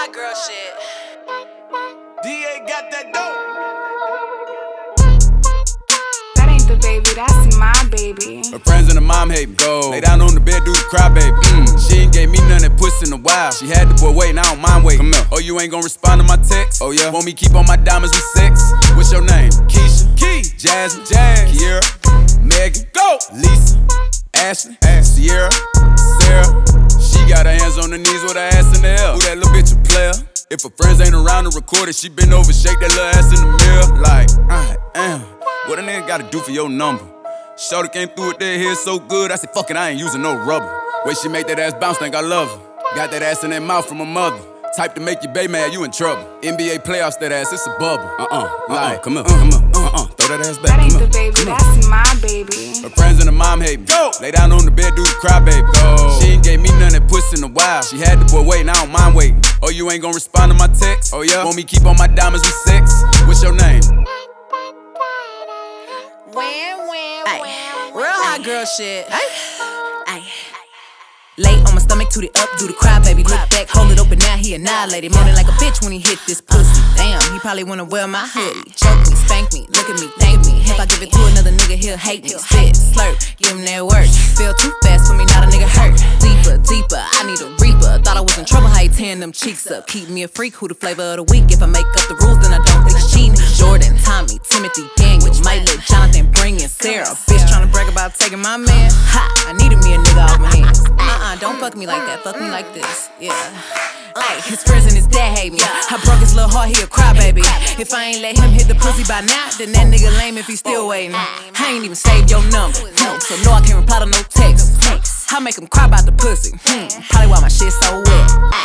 hot girl shit. DA got that dope. That ain't the baby, that's my baby. Her friends and her mom hate me. Go. Lay down on the bed, do the cry, baby. Mm. She ain't gave me none that puss in a while. She had the boy waiting, I don't mind waiting. Come here. Oh, you ain't gonna respond to my text? Oh, yeah. Want me keep on my diamonds with sex? What's your name? Keisha. Key. Jasmine. Jazz. Kiera. Megan. Go. Lisa. Ashley. Ash. Sierra. Got her hands on her knees with her ass in the air. Who that little bitch a player? If her friends ain't around to record it, she been over, shake that little ass in the mirror. Like, I am. What a nigga gotta do for your number? Shorty came through with that hair so good, I said, fuck it, I ain't using no rubber. Way she make that ass bounce, think I love her. Got that ass in that mouth from her mother. Type to make you baby mad, you in trouble. NBA playoffs, that ass, it's a bubble. Uh uh, like, come on, come on, uh uh, throw that ass back. That ain't come the on, baby, come on. that's my baby. Her friends and her mom hate me. Go. Lay down on the bed, do the cry, baby. Go. She ain't gave me none that puss in a while. She had the boy waiting, I don't mind waiting. Oh, you ain't gonna respond to my text? Oh, yeah? Want me keep on my diamonds with sex? What's your name? Wham, wham, wham. Real hot girl shit. Ay. Lay on my stomach, it up, do the cry, baby. Look back, hold it open, now he annihilated. Moaning like a bitch when he hit this pussy. Damn, he probably wanna wear my hoodie. Choke me, spank me, look at me, thank me. If I give it to another nigga, he'll hate me. Spit, slurp, give him that work. Feel too fast for me, not a nigga hurt. Deeper, deeper, I need a reaper. Thought I was in trouble, how you tearing them cheeks up. Keep me a freak, who the flavor of the week. If I make up the rules, then I don't think it's cheating. Jordan, Tommy, Timothy, Daniel, might let Jonathan bring in Sarah. Bitch tryna brag about taking my man. Ha, I needed me a nigga off my hands. Uh-uh, fuck me like that. Fuck me like this. Yeah. Ay, his friends and his dad hate me. I broke his little heart, he a crybaby. If I ain't let him hit the pussy by now, then that nigga lame if he still waiting. I ain't even saved your number, no, so no, I can't reply to no text. I make him cry about the pussy. Hmm, probably why my shit so wet.